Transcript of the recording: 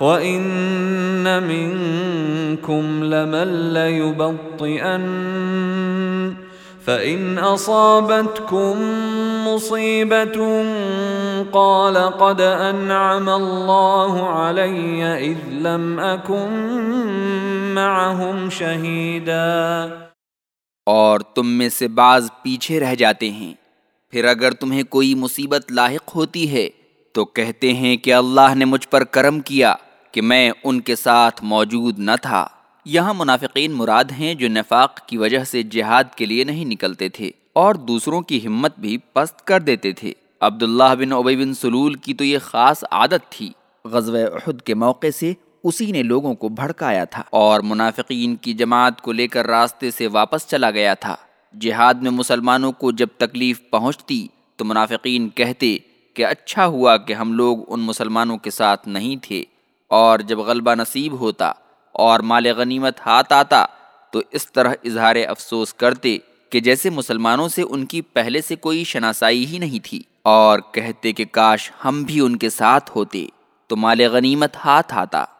وَإِنَّ مِنكُمْ لَمَن لَّيُبَطِّئَنَّ، فَإِنْ أَصَابَتْكُم مُّصِيبَةٌ قَالَ قَدْ أَنْعَمَ اللَّهُ عَلَيَّ إِذْ لَمْ أَكُن مَّعَهُمْ شَهِيدًا۔ اور تم میں سے بعض پیچھے رہ جاتے ہیں۔ پھر اگر تمہیں کوئی مصیبت لاحق ہوتی ہے، تو کہتے ہیں کہ اللہ نے مجھ پر کرم کیا۔ کہ میں ان کے ساتھ موجود نہ تھا۔ یہاں منافقین مراد ہیں جو نفاق کی وجہ سے جہاد کے لیے نہیں نکلتے تھے اور دوسروں کی ہمت بھی پست کر دیتے تھے۔ عبداللہ بن عبی بن سلول کی تو یہ خاص عادت تھی۔ غزوہ احد کے موقع سے اسی نے لوگوں کو بھڑکایا تھا اور منافقین کی جماعت کو لے کر راستے سے واپس چلا گیا تھا۔ جہاد میں مسلمانوں کو جب تکلیف پہنچتی تو منافقین کہتے کہ اچھا ہوا کہ ہم لوگ ان مسلمانوں کے ساتھ نہیں تھے۔ اور جب غلبہ نصیب ہوتا اور مال غنیمت ہاتھ آتا، تو اس طرح اظہار افسوس کرتے کہ جیسے مسلمانوں سے ان کی پہلے سے کوئی شناسائی ہی نہیں تھی۔ اور کہتے کہ کاش ہم بھی ان کے ساتھ ہوتے تو مال غنیمت ہاتھ آتا۔